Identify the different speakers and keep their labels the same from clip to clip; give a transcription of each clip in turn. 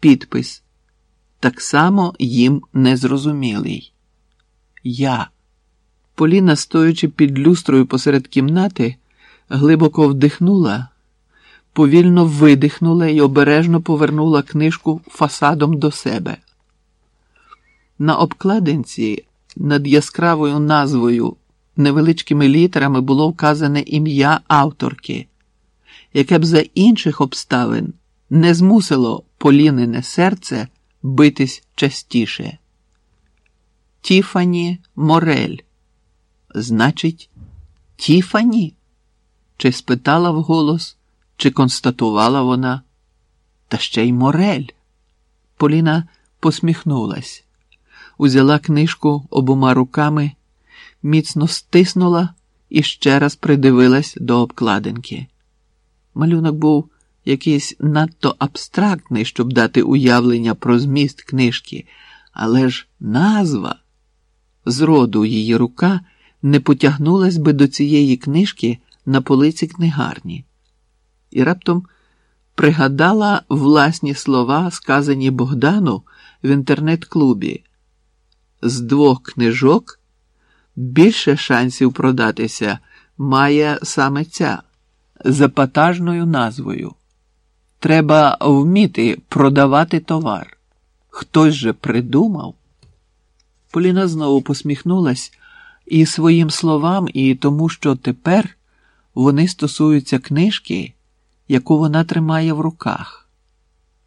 Speaker 1: підпис, так само їм незрозумілий. Я. Поліна, стоячи під люстрою посеред кімнати, глибоко вдихнула, повільно видихнула і обережно повернула книжку фасадом до себе. На обкладинці над яскравою назвою невеличкими літерами було вказане ім'я авторки, яке б за інших обставин не змусило Полінине серце битись частіше. Тіфані Морель. Значить, Тіфані? Чи спитала вголос, чи констатувала вона? Та ще й Морель. Поліна посміхнулась, узяла книжку обома руками, міцно стиснула і ще раз придивилась до обкладинки. Малюнок був якийсь надто абстрактний, щоб дати уявлення про зміст книжки, але ж назва. Зроду її рука не потягнулась би до цієї книжки на полиці книгарні, і раптом пригадала власні слова, сказані Богдану в інтернет-клубі. З двох книжок більше шансів продатися має саме ця з епатажною назвою. Треба вміти продавати товар. Хтось же придумав. Поліна знову посміхнулась і своїм словам, і тому, що тепер вони стосуються книжки, яку вона тримає в руках.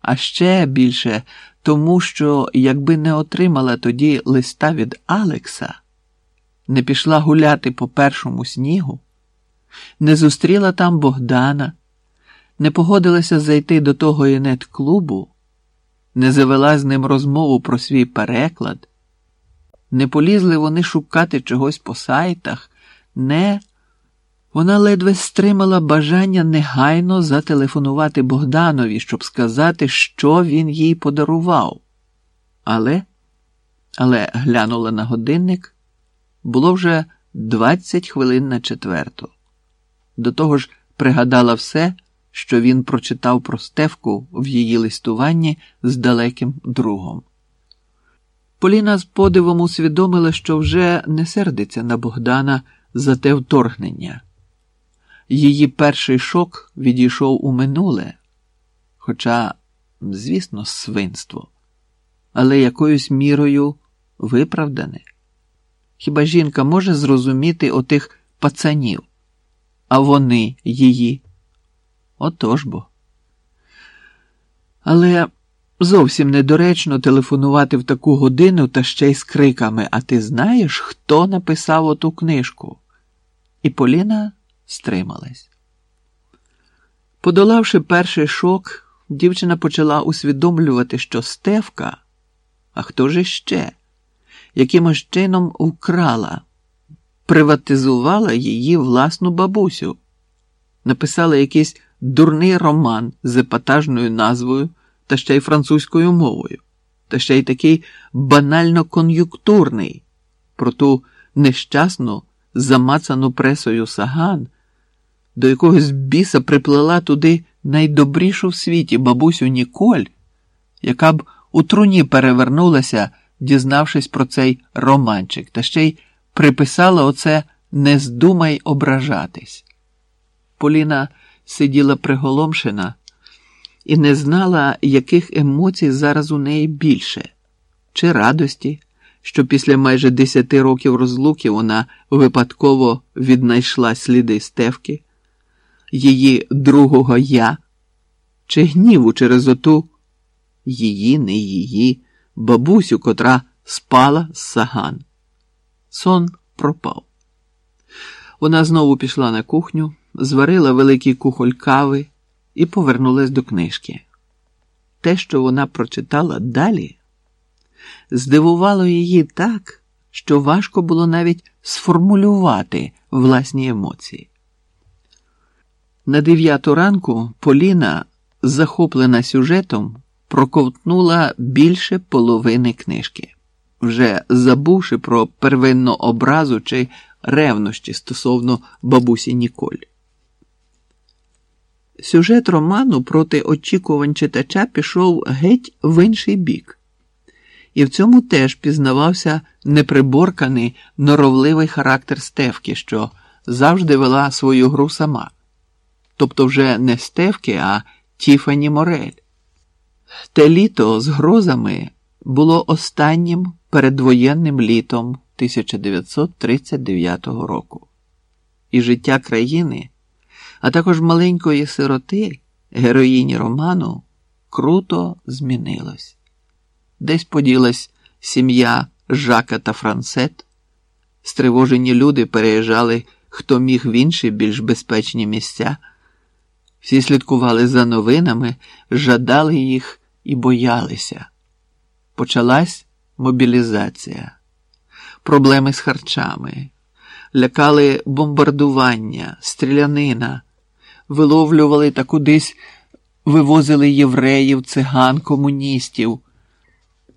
Speaker 1: А ще більше тому, що якби не отримала тоді листа від Алекса, не пішла гуляти по першому снігу, не зустріла там Богдана, не погодилася зайти до того інет клубу, не завела з ним розмову про свій переклад. Не полізли вони шукати чогось по сайтах, не. Вона ледве стримала бажання негайно зателефонувати Богданові, щоб сказати, що він їй подарував. Але, але глянула на годинник, було вже 20 хвилин на четверту. До того ж, пригадала все, що він прочитав про Стевку в її листуванні з далеким другом. Поліна з подивом усвідомила, що вже не сердиться на Богдана за те вторгнення. Її перший шок відійшов у минуле, хоча, звісно, свинство, але якоюсь мірою виправдане. Хіба жінка може зрозуміти отих пацанів, а вони її? Отож бо. Але. Зовсім недоречно телефонувати в таку годину та ще й з криками А ти знаєш, хто написав оту книжку? І Поліна стрималась. Подолавши перший шок, дівчина почала усвідомлювати, що Стевка, а хто ж іще, якимось чином вкрала, приватизувала її власну бабусю, написала якийсь дурний роман з епатажною назвою та ще й французькою мовою, та ще й такий банально кон'юнктурний, про ту нещасну, замацану пресою саган, до якогось біса приплела туди найдобрішу в світі бабусю Ніколь, яка б у труні перевернулася, дізнавшись про цей романчик, та ще й приписала оце не здумай ображатись. Поліна сиділа приголомшена і не знала, яких емоцій зараз у неї більше, чи радості, що після майже десяти років розлуки вона випадково віднайшла сліди стевки, її другого я, чи гніву через оту її, не її, бабусю, котра спала з саган. Сон пропав. Вона знову пішла на кухню, зварила великий кухоль кави і повернулась до книжки. Те, що вона прочитала далі, здивувало її так, що важко було навіть сформулювати власні емоції. На дев'яту ранку Поліна, захоплена сюжетом, проковтнула більше половини книжки, вже забувши про первинну образу чи ревнощі стосовно бабусі Ніколь. Сюжет роману проти очікувань читача пішов геть в інший бік. І в цьому теж пізнавався неприборканий норовливий характер Стевки, що завжди вела свою гру сама. Тобто вже не Стевки, а Тіфані Морель. Те літо з грозами було останнім передвоєнним літом 1939 року. І життя країни, а також маленької сироти, героїні роману, круто змінилось. Десь поділась сім'я Жака та Франсет. Стривожені люди переїжджали, хто міг в інші більш безпечні місця. Всі слідкували за новинами, жадали їх і боялися. Почалась мобілізація, проблеми з харчами, лякали бомбардування, стрілянина, виловлювали та кудись вивозили євреїв, циган, комуністів.